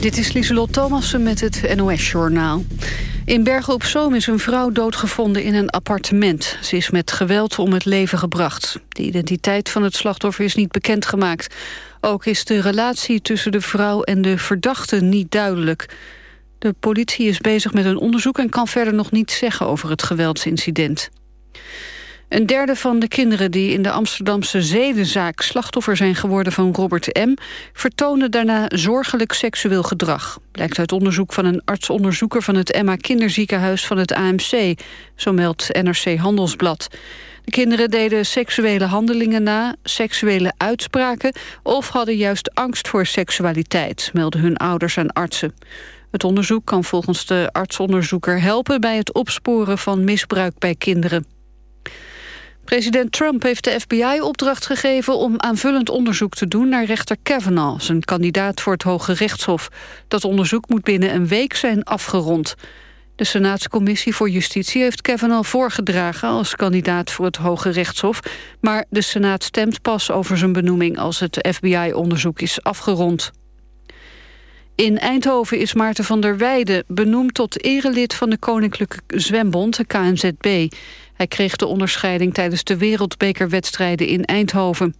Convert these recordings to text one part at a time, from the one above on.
Dit is Lieselot Thomassen met het NOS-journaal. In Bergen op Zoom is een vrouw doodgevonden in een appartement. Ze is met geweld om het leven gebracht. De identiteit van het slachtoffer is niet bekendgemaakt. Ook is de relatie tussen de vrouw en de verdachte niet duidelijk. De politie is bezig met een onderzoek en kan verder nog niets zeggen over het geweldsincident. Een derde van de kinderen die in de Amsterdamse zedenzaak slachtoffer zijn geworden van Robert M. vertonen daarna zorgelijk seksueel gedrag. Blijkt uit onderzoek van een artsonderzoeker van het Emma Kinderziekenhuis van het AMC, zo meldt NRC Handelsblad. De kinderen deden seksuele handelingen na, seksuele uitspraken of hadden juist angst voor seksualiteit, melden hun ouders aan artsen. Het onderzoek kan volgens de artsonderzoeker helpen bij het opsporen van misbruik bij kinderen. President Trump heeft de FBI opdracht gegeven om aanvullend onderzoek te doen naar rechter Kavanaugh, zijn kandidaat voor het Hoge Rechtshof. Dat onderzoek moet binnen een week zijn afgerond. De Senaatscommissie voor Justitie heeft Kavanaugh voorgedragen als kandidaat voor het Hoge Rechtshof, maar de Senaat stemt pas over zijn benoeming als het FBI-onderzoek is afgerond. In Eindhoven is Maarten van der Weijden benoemd tot erelid van de Koninklijke Zwembond, de KNZB. Hij kreeg de onderscheiding tijdens de wereldbekerwedstrijden in Eindhoven.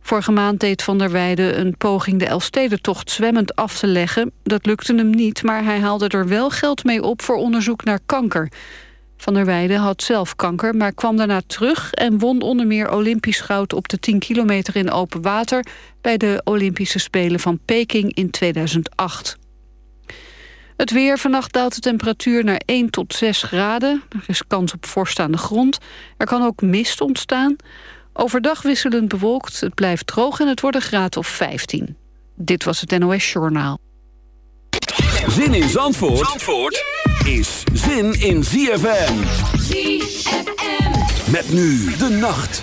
Vorige maand deed Van der Weijden een poging de Elfstedentocht zwemmend af te leggen. Dat lukte hem niet, maar hij haalde er wel geld mee op voor onderzoek naar kanker. Van der Weijden had zelf kanker, maar kwam daarna terug... en won onder meer Olympisch goud op de 10 kilometer in open water... bij de Olympische Spelen van Peking in 2008. Het weer. Vannacht daalt de temperatuur naar 1 tot 6 graden. Er is kans op vorst aan de grond. Er kan ook mist ontstaan. Overdag wisselend bewolkt. Het blijft droog en het wordt een graad of 15. Dit was het NOS Journaal. Zin in Zandvoort, Zandvoort is zin in ZFM. ZFM. Met nu de nacht.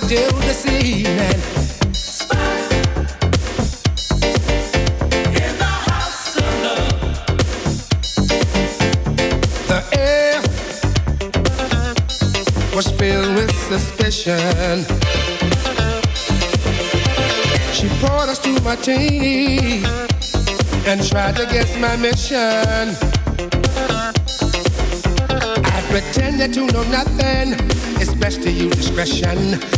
Gonna do this evening. The air was filled with suspicion. She poured us two martini and tried to guess my mission. I pretended to know nothing. It's best to use discretion.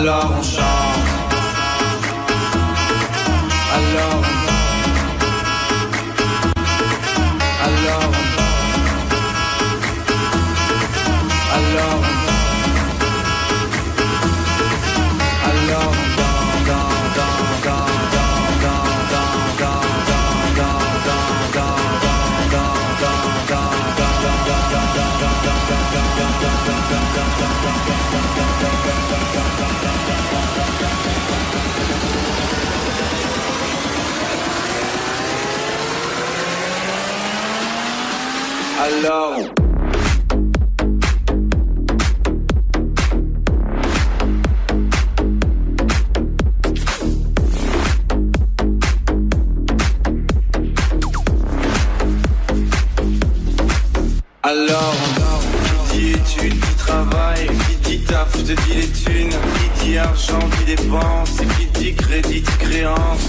alors on chante. alone. Alors, qui dit études, qui travaille, qui dit taf, te dis les thunes, qui dit argent, qui dépense, et qui dit crédit, créance,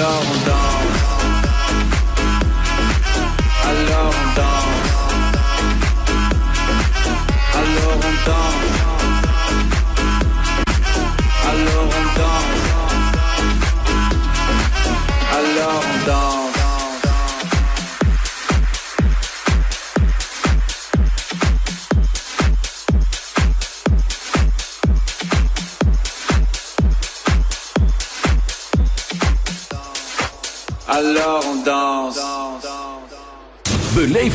alors on danse.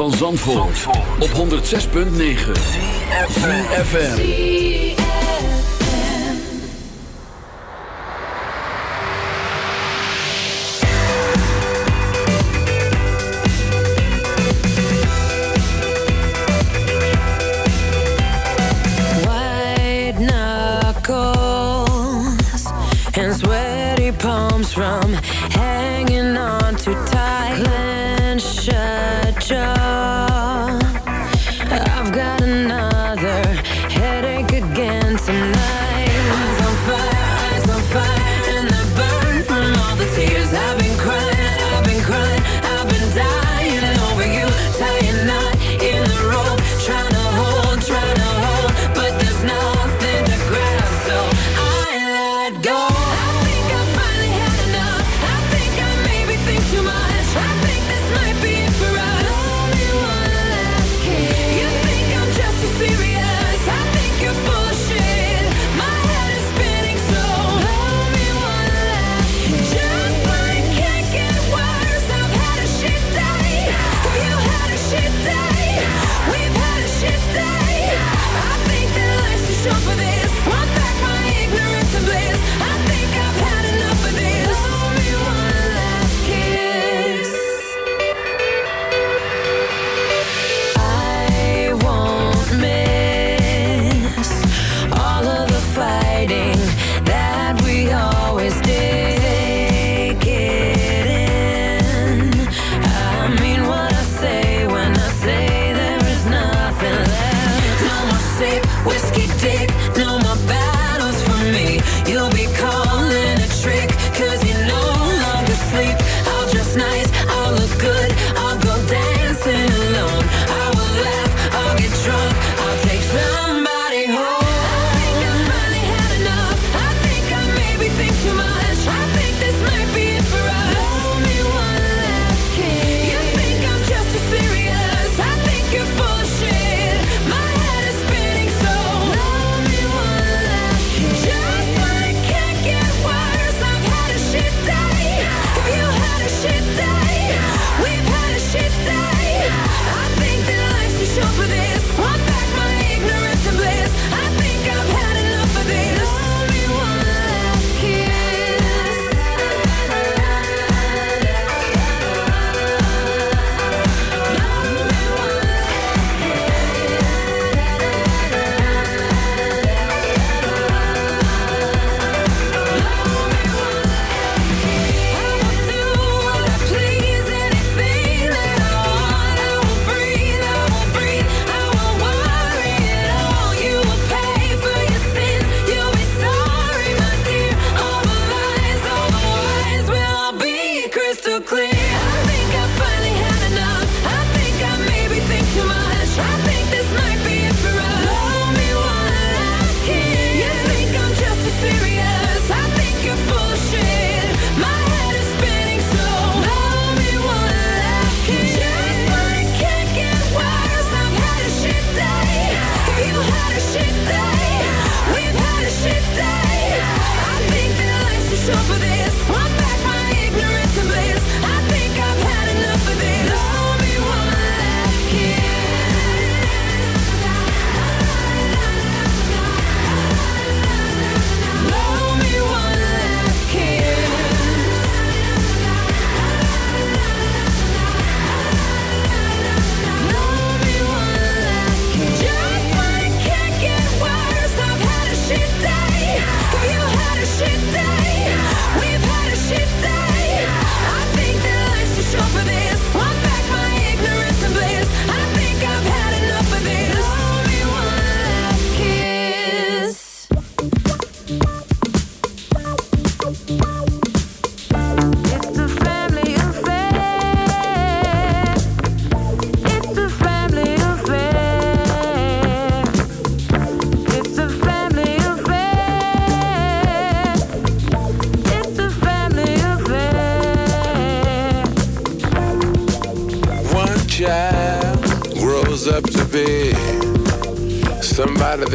van Zandvoort, Zandvoort. op 106.9 CFFM White knuckles and sweaty palms from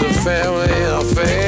A family affair.